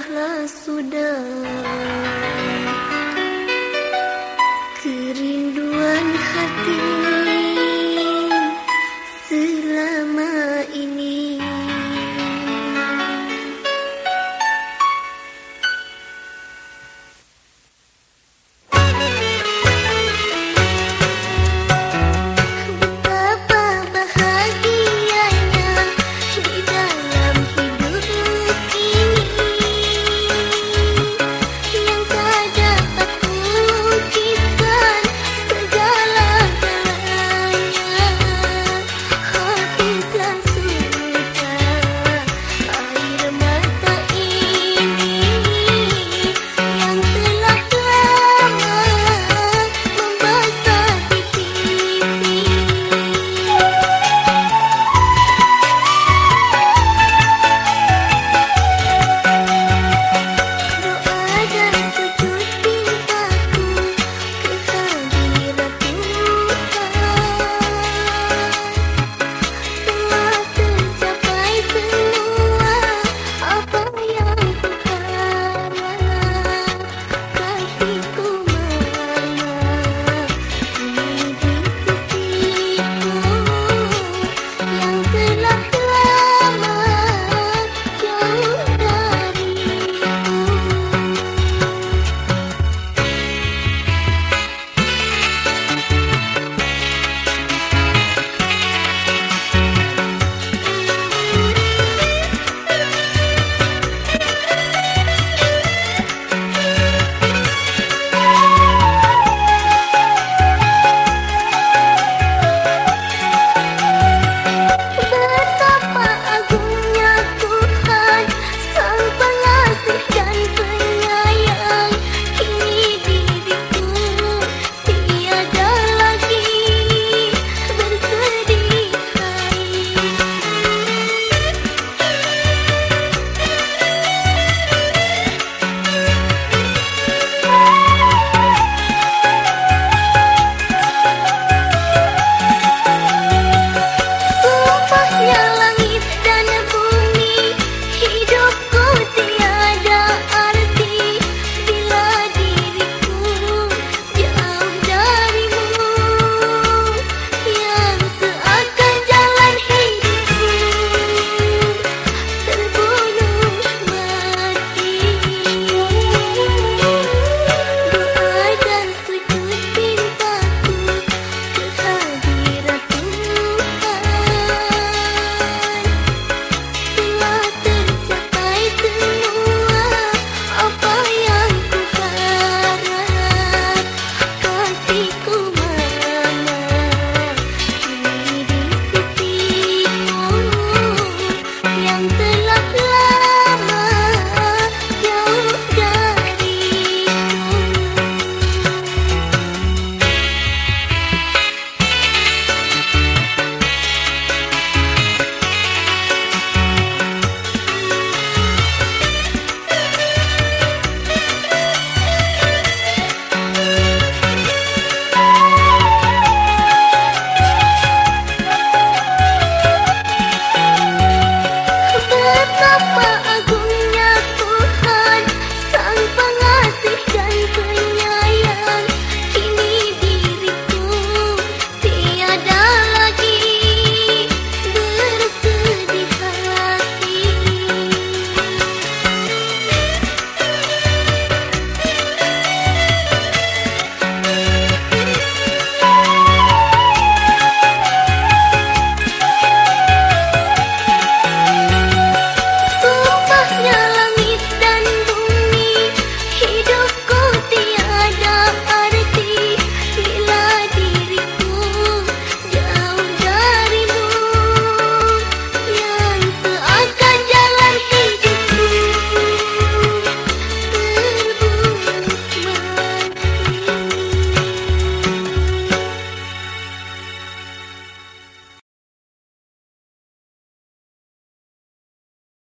sudahlah sudah